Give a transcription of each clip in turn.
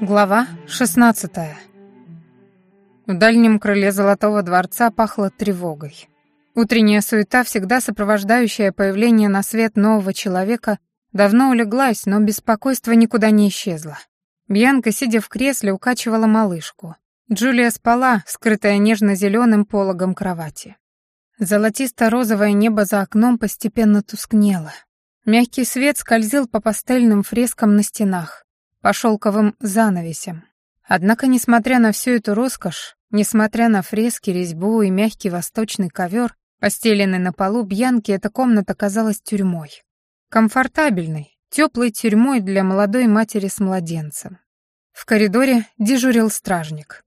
Глава 16 В дальнем крыле Золотого дворца пахло тревогой. Утренняя суета, всегда сопровождающая появление на свет нового человека, давно улеглась, но беспокойство никуда не исчезло. Бьянка, сидя в кресле, укачивала малышку. Джулия спала, скрытая нежно-зеленым пологом кровати. Золотисто-розовое небо за окном постепенно тускнело. Мягкий свет скользил по пастельным фрескам на стенах, по шелковым занавесям. Однако, несмотря на всю эту роскошь, несмотря на фрески, резьбу и мягкий восточный ковер, постеленный на полу Бьянки, эта комната казалась тюрьмой. Комфортабельной, теплой тюрьмой для молодой матери с младенцем. В коридоре дежурил стражник.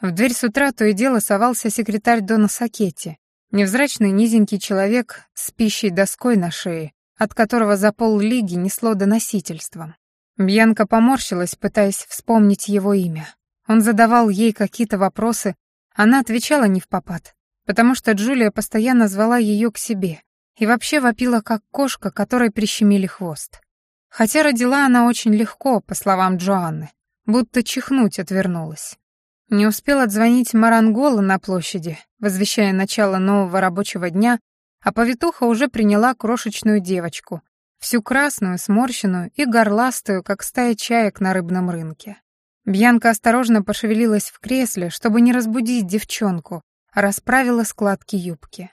В дверь с утра то и дело совался секретарь Дона Сакетти, невзрачный низенький человек с пищей доской на шее, от которого за пол лиги несло доносительством. Бьянка поморщилась, пытаясь вспомнить его имя. Он задавал ей какие-то вопросы, она отвечала не в попад, потому что Джулия постоянно звала ее к себе и вообще вопила как кошка, которой прищемили хвост. Хотя родила она очень легко, по словам Джоанны, будто чихнуть отвернулась. Не успел отзвонить Марангола на площади, возвещая начало нового рабочего дня, а повитуха уже приняла крошечную девочку, всю красную, сморщенную и горластую, как стая чаек на рыбном рынке. Бьянка осторожно пошевелилась в кресле, чтобы не разбудить девчонку, а расправила складки юбки.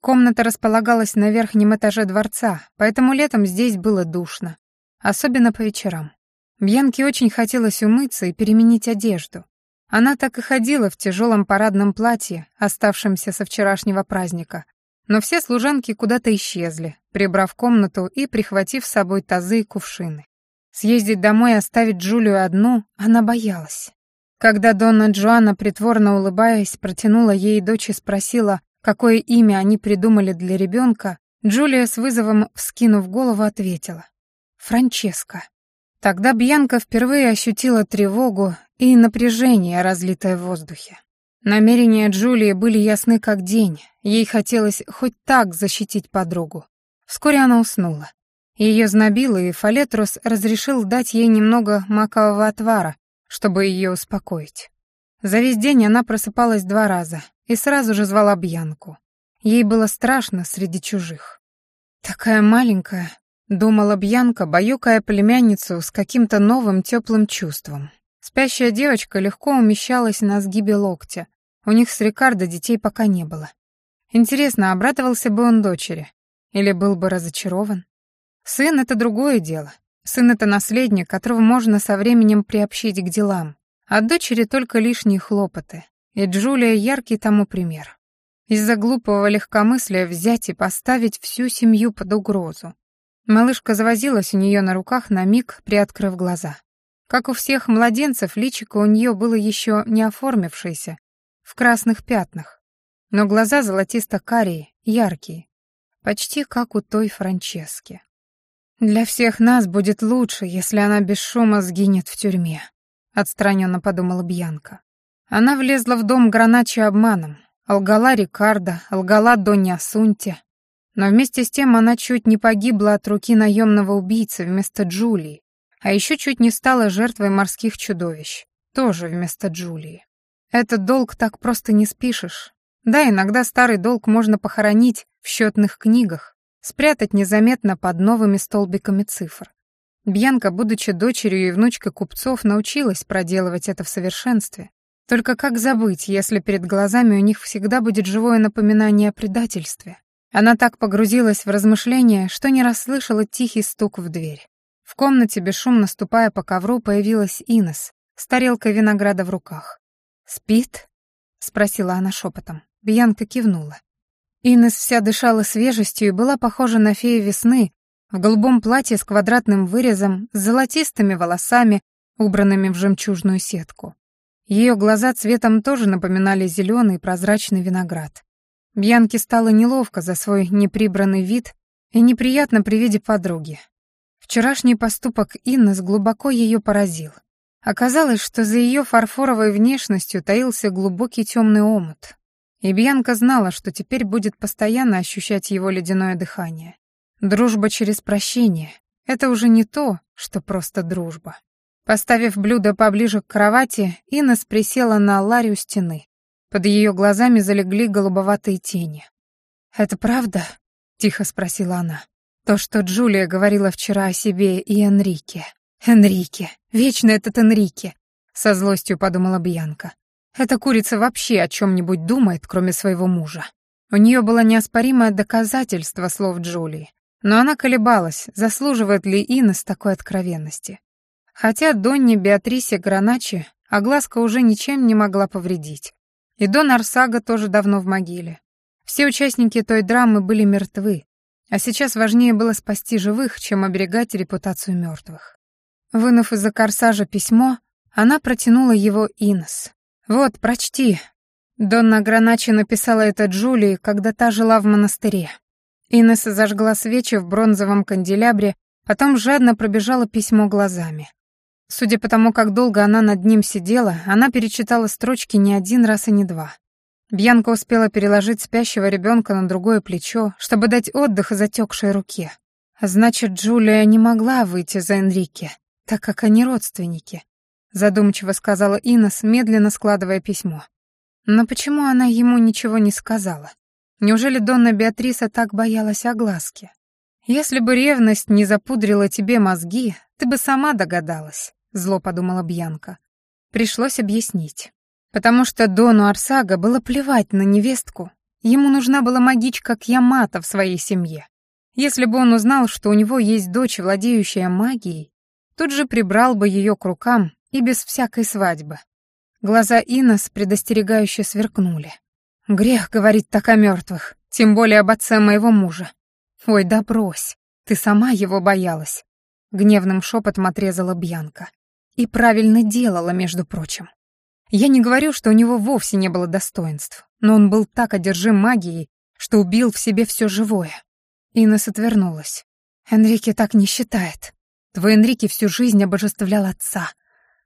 Комната располагалась на верхнем этаже дворца, поэтому летом здесь было душно, особенно по вечерам. Бьянке очень хотелось умыться и переменить одежду. Она так и ходила в тяжелом парадном платье, оставшемся со вчерашнего праздника. Но все служанки куда-то исчезли, прибрав комнату и прихватив с собой тазы и кувшины. Съездить домой и оставить Джулию одну она боялась. Когда Донна Джоанна, притворно улыбаясь, протянула ей дочь и спросила, какое имя они придумали для ребенка, Джулия с вызовом, вскинув голову, ответила «Франческа». Тогда Бьянка впервые ощутила тревогу и напряжение, разлитое в воздухе. Намерения Джулии были ясны как день, ей хотелось хоть так защитить подругу. Вскоре она уснула. Ее знобило, и Фалетрус разрешил дать ей немного макового отвара, чтобы ее успокоить. За весь день она просыпалась два раза и сразу же звала Бьянку. Ей было страшно среди чужих. Такая маленькая, Думала Бьянка, баюкая племянницу с каким-то новым теплым чувством. Спящая девочка легко умещалась на сгибе локтя. У них с Рикардо детей пока не было. Интересно, обрадовался бы он дочери? Или был бы разочарован? Сын — это другое дело. Сын — это наследник, которого можно со временем приобщить к делам. А дочери только лишние хлопоты. И Джулия — яркий тому пример. Из-за глупого легкомыслия взять и поставить всю семью под угрозу. Малышка завозилась у нее на руках на миг, приоткрыв глаза. Как у всех младенцев, личико у нее было еще не оформившееся, в красных пятнах, но глаза золотисто-карие, яркие, почти как у той Франчески. «Для всех нас будет лучше, если она без шума сгинет в тюрьме», — отстраненно подумала Бьянка. Она влезла в дом Граначи обманом, лгала Рикардо, лгала Донья Асунте, но вместе с тем она чуть не погибла от руки наемного убийцы вместо Джулии, а еще чуть не стала жертвой морских чудовищ, тоже вместо Джулии. Этот долг так просто не спишешь. Да, иногда старый долг можно похоронить в счетных книгах, спрятать незаметно под новыми столбиками цифр. Бьянка, будучи дочерью и внучкой купцов, научилась проделывать это в совершенстве. Только как забыть, если перед глазами у них всегда будет живое напоминание о предательстве? Она так погрузилась в размышления, что не расслышала тихий стук в дверь. В комнате, бесшумно ступая по ковру, появилась Инес с тарелкой винограда в руках. «Спит?» — спросила она шепотом. Бьянка кивнула. Инес вся дышала свежестью и была похожа на фею весны, в голубом платье с квадратным вырезом, с золотистыми волосами, убранными в жемчужную сетку. Ее глаза цветом тоже напоминали зеленый прозрачный виноград. Бьянке стало неловко за свой неприбранный вид и неприятно при виде подруги. Вчерашний поступок Иннес глубоко ее поразил. Оказалось, что за ее фарфоровой внешностью таился глубокий темный омут. И Бьянка знала, что теперь будет постоянно ощущать его ледяное дыхание. Дружба через прощение — это уже не то, что просто дружба. Поставив блюдо поближе к кровати, Инес присела на ларь стены. Под ее глазами залегли голубоватые тени. «Это правда?» — тихо спросила она. «То, что Джулия говорила вчера о себе и Энрике. Энрике. Вечно этот Энрике!» — со злостью подумала Бьянка. «Эта курица вообще о чем-нибудь думает, кроме своего мужа». У нее было неоспоримое доказательство слов Джулии, но она колебалась, заслуживает ли Инес такой откровенности. Хотя Донне Беатрисе Граначи огласка уже ничем не могла повредить. И Дон Арсага тоже давно в могиле. Все участники той драмы были мертвы, а сейчас важнее было спасти живых, чем оберегать репутацию мертвых. Вынув из-за корсажа письмо, она протянула его Инес. «Вот, прочти». Донна Граначи написала это Джулии, когда та жила в монастыре. Инес зажгла свечи в бронзовом канделябре, потом жадно пробежала письмо глазами. Судя по тому, как долго она над ним сидела, она перечитала строчки не один раз и не два. Бьянка успела переложить спящего ребенка на другое плечо, чтобы дать отдых затекшей руке. Значит, Джулия не могла выйти за Энрике, так как они родственники, задумчиво сказала Инес, медленно складывая письмо. Но почему она ему ничего не сказала? Неужели Донна Беатриса так боялась огласки? Если бы ревность не запудрила тебе мозги, ты бы сама догадалась зло подумала Бьянка. Пришлось объяснить. Потому что Дону Арсага было плевать на невестку, ему нужна была магичка Кьямата в своей семье. Если бы он узнал, что у него есть дочь, владеющая магией, тут же прибрал бы ее к рукам и без всякой свадьбы. Глаза Инес предостерегающе сверкнули. «Грех говорить так о мертвых, тем более об отце моего мужа. Ой, да брось, ты сама его боялась», — гневным шепотом отрезала Бьянка. И правильно делала, между прочим. Я не говорю, что у него вовсе не было достоинств, но он был так одержим магией, что убил в себе все живое. Инесс отвернулась. Энрике так не считает. Твой Энрике всю жизнь обожествлял отца.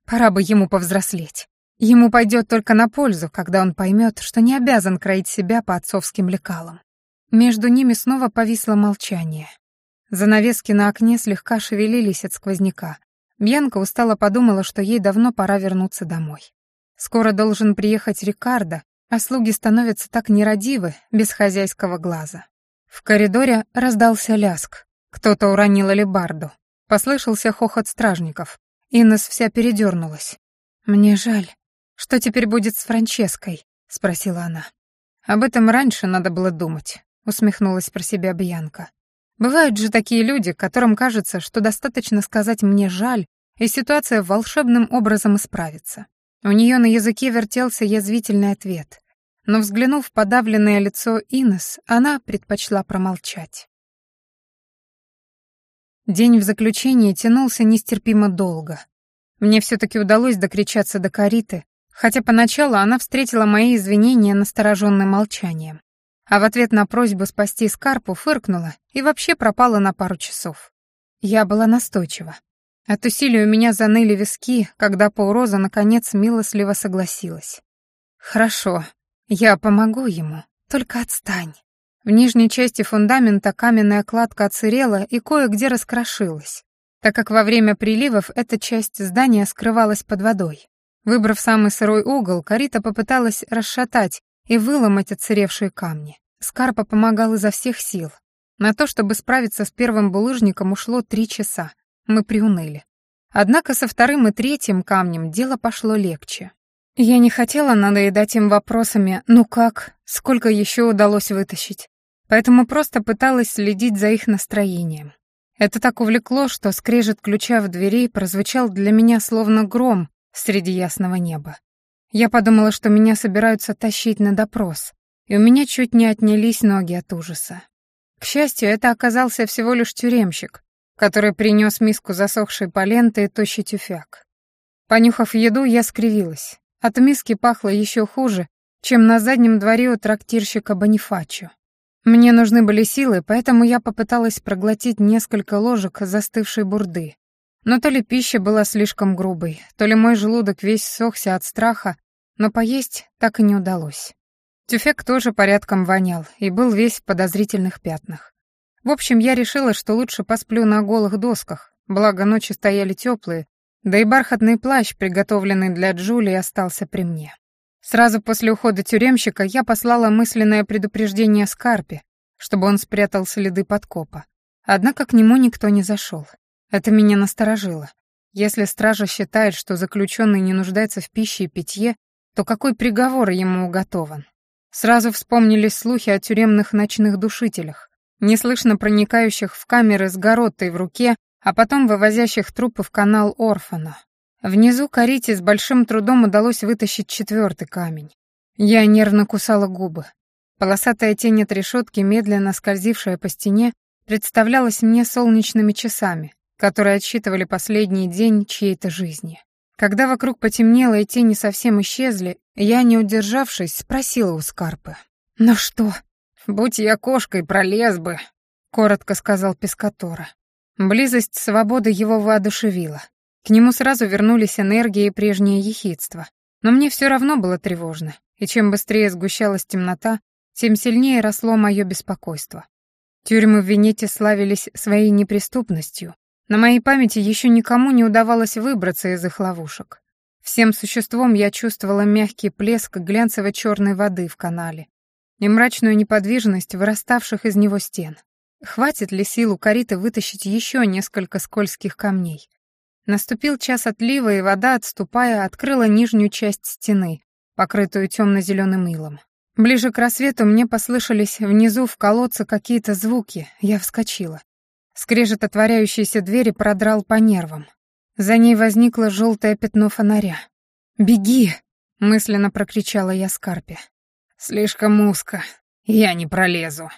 Пора бы ему повзрослеть. Ему пойдет только на пользу, когда он поймет, что не обязан кроить себя по отцовским лекалам. Между ними снова повисло молчание. Занавески на окне слегка шевелились от сквозняка, Бьянка устало подумала, что ей давно пора вернуться домой. Скоро должен приехать Рикардо, а слуги становятся так нерадивы, без хозяйского глаза. В коридоре раздался ляск. Кто-то уронил алебарду. Послышался хохот стражников. Иннес вся передернулась. «Мне жаль. Что теперь будет с Франческой?» — спросила она. «Об этом раньше надо было думать», — усмехнулась про себя Бьянка. Бывают же такие люди, которым кажется, что достаточно сказать «мне жаль», и ситуация волшебным образом исправится. У нее на языке вертелся язвительный ответ, но, взглянув в подавленное лицо Инес, она предпочла промолчать. День в заключении тянулся нестерпимо долго. Мне все-таки удалось докричаться до Кариты, хотя поначалу она встретила мои извинения настороженным молчанием а в ответ на просьбу спасти Скарпу фыркнула и вообще пропала на пару часов. Я была настойчива. От усилий у меня заныли виски, когда Пауроза наконец милостливо согласилась. «Хорошо, я помогу ему, только отстань». В нижней части фундамента каменная кладка оцерела и кое-где раскрошилась, так как во время приливов эта часть здания скрывалась под водой. Выбрав самый сырой угол, Карита попыталась расшатать и выломать отсыревшие камни. Скарпа помогал изо всех сил. На то, чтобы справиться с первым булыжником, ушло три часа. Мы приуныли. Однако со вторым и третьим камнем дело пошло легче. Я не хотела надоедать им вопросами «ну как?», «сколько еще удалось вытащить?», поэтому просто пыталась следить за их настроением. Это так увлекло, что скрежет ключа в двери прозвучал для меня словно гром среди ясного неба. Я подумала, что меня собираются тащить на допрос, и у меня чуть не отнялись ноги от ужаса. К счастью, это оказался всего лишь тюремщик, который принес миску засохшей поленты и тощий тюфяк. Понюхав еду, я скривилась. От миски пахло еще хуже, чем на заднем дворе у трактирщика Бонифачо. Мне нужны были силы, поэтому я попыталась проглотить несколько ложек застывшей бурды. Но то ли пища была слишком грубой, то ли мой желудок весь сохся от страха, но поесть так и не удалось. Тюфек тоже порядком вонял и был весь в подозрительных пятнах. В общем, я решила, что лучше посплю на голых досках, благо ночи стояли теплые, да и бархатный плащ, приготовленный для Джулии, остался при мне. Сразу после ухода тюремщика я послала мысленное предупреждение Скарпе, чтобы он спрятал следы подкопа. Однако к нему никто не зашел. Это меня насторожило. Если стража считает, что заключенный не нуждается в пище и питье, то какой приговор ему уготован? Сразу вспомнились слухи о тюремных ночных душителях, неслышно проникающих в камеры с гороттой в руке, а потом вывозящих трупы в канал Орфана. Внизу Карите с большим трудом удалось вытащить четвертый камень. Я нервно кусала губы. Полосатая тень от решетки, медленно скользившая по стене, представлялась мне солнечными часами, которые отсчитывали последний день чьей-то жизни. Когда вокруг потемнело и тени совсем исчезли, я, не удержавшись, спросила у Скарпы. «Ну что?» «Будь я кошкой, пролез бы», — коротко сказал Пескатора. Близость свободы его воодушевила. К нему сразу вернулись энергия и прежнее ехидство. Но мне все равно было тревожно, и чем быстрее сгущалась темнота, тем сильнее росло мое беспокойство. Тюрьмы в Венете славились своей неприступностью. На моей памяти еще никому не удавалось выбраться из их ловушек. Всем существом я чувствовала мягкий плеск глянцево-черной воды в канале и мрачную неподвижность выраставших из него стен. Хватит ли сил у Кариты вытащить еще несколько скользких камней? Наступил час отлива, и вода, отступая, открыла нижнюю часть стены, покрытую темно-зеленым илом. Ближе к рассвету мне послышались внизу в колодце какие-то звуки, я вскочила. Скрежет отворяющейся двери продрал по нервам. За ней возникло желтое пятно фонаря. «Беги!» — мысленно прокричала я Скарпе. «Слишком узко. Я не пролезу»,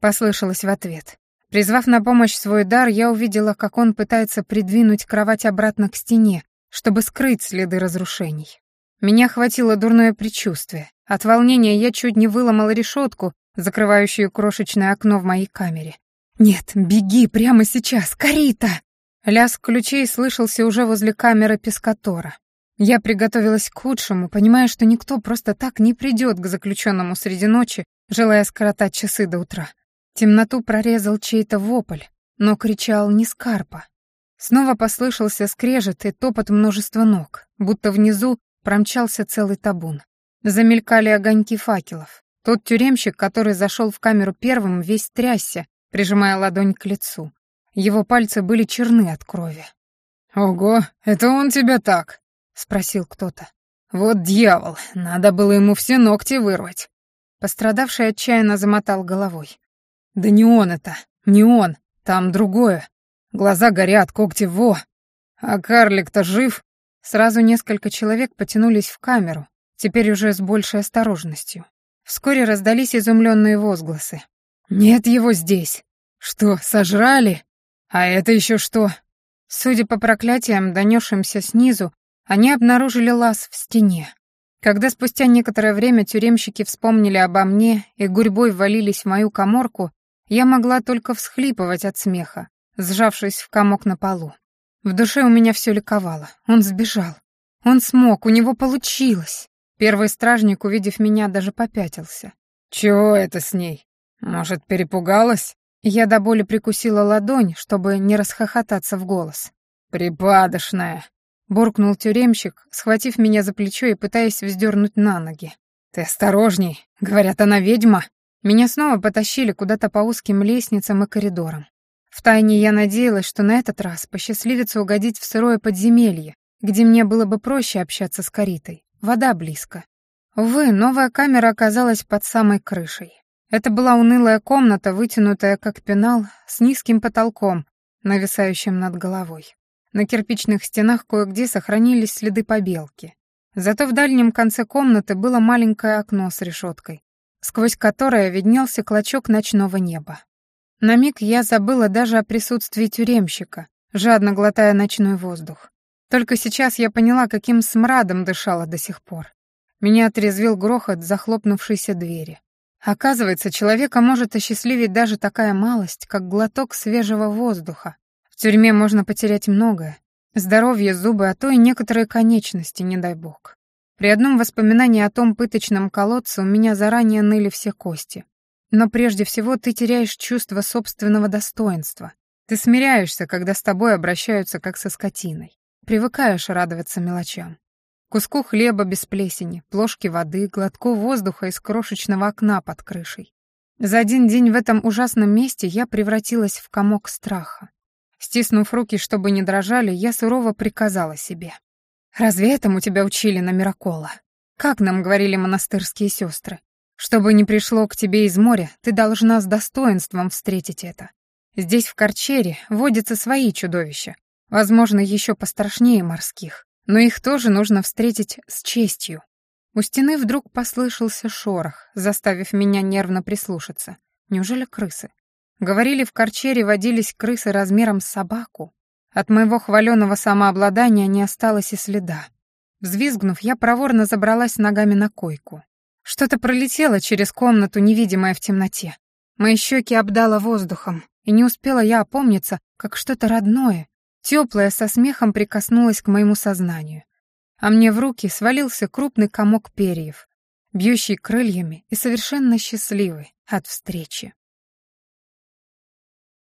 послышалось в ответ. Призвав на помощь свой дар, я увидела, как он пытается придвинуть кровать обратно к стене, чтобы скрыть следы разрушений. Меня хватило дурное предчувствие. От волнения я чуть не выломала решетку, закрывающую крошечное окно в моей камере. «Нет, беги прямо сейчас, Карита!» Лязг ключей слышался уже возле камеры Пескатора. Я приготовилась к худшему, понимая, что никто просто так не придет к заключенному среди ночи, желая скоротать часы до утра. Темноту прорезал чей-то вопль, но кричал не Скарпа. Снова послышался скрежет и топот множества ног, будто внизу промчался целый табун. Замелькали огоньки факелов. Тот тюремщик, который зашел в камеру первым, весь трясся, прижимая ладонь к лицу. Его пальцы были черны от крови. «Ого, это он тебя так?» — спросил кто-то. «Вот дьявол, надо было ему все ногти вырвать». Пострадавший отчаянно замотал головой. Да не он это, не он, там другое. Глаза горят, когти во. А карлик-то жив? Сразу несколько человек потянулись в камеру, теперь уже с большей осторожностью. Вскоре раздались изумленные возгласы. «Нет его здесь! Что, сожрали? А это еще что?» Судя по проклятиям, донесшимся снизу, они обнаружили лаз в стене. Когда спустя некоторое время тюремщики вспомнили обо мне и гурьбой ввалились в мою коморку, я могла только всхлипывать от смеха, сжавшись в комок на полу. В душе у меня все ликовало. Он сбежал. Он смог, у него получилось. Первый стражник, увидев меня, даже попятился. «Чего это с ней? Может, перепугалась?» Я до боли прикусила ладонь, чтобы не расхохотаться в голос. «Припадочная!» — буркнул тюремщик, схватив меня за плечо и пытаясь вздернуть на ноги. «Ты осторожней, говорят, она ведьма!» Меня снова потащили куда-то по узким лестницам и коридорам. Втайне я надеялась, что на этот раз посчастливится угодить в сырое подземелье, где мне было бы проще общаться с Каритой. Вода близко. Увы, новая камера оказалась под самой крышей. Это была унылая комната, вытянутая как пенал, с низким потолком, нависающим над головой. На кирпичных стенах кое-где сохранились следы побелки. Зато в дальнем конце комнаты было маленькое окно с решеткой, сквозь которое виднелся клочок ночного неба. На миг я забыла даже о присутствии тюремщика, жадно глотая ночной воздух. Только сейчас я поняла, каким смрадом дышала до сих пор. Меня отрезвил грохот захлопнувшейся двери. Оказывается, человека может осчастливить даже такая малость, как глоток свежего воздуха. Тюрьме можно потерять многое. Здоровье, зубы, а то и некоторые конечности, не дай бог. При одном воспоминании о том пыточном колодце у меня заранее ныли все кости. Но прежде всего ты теряешь чувство собственного достоинства. Ты смиряешься, когда с тобой обращаются как со скотиной. Привыкаешь радоваться мелочам. Куску хлеба без плесени, плошки воды, глотку воздуха из крошечного окна под крышей. За один день в этом ужасном месте я превратилась в комок страха. Стиснув руки, чтобы не дрожали, я сурово приказала себе. «Разве этому тебя учили на Миракола? Как нам говорили монастырские сестры? Чтобы не пришло к тебе из моря, ты должна с достоинством встретить это. Здесь, в Корчере, водятся свои чудовища, возможно, еще пострашнее морских, но их тоже нужно встретить с честью. У стены вдруг послышался шорох, заставив меня нервно прислушаться. Неужели крысы? Говорили, в Корчере водились крысы размером с собаку. От моего хваленого самообладания не осталось и следа. Взвизгнув, я проворно забралась ногами на койку. Что-то пролетело через комнату, невидимое в темноте. Мои щеки обдало воздухом, и не успела я опомниться, как что-то родное, теплое со смехом прикоснулось к моему сознанию а мне в руки свалился крупный комок перьев, бьющий крыльями и совершенно счастливый от встречи.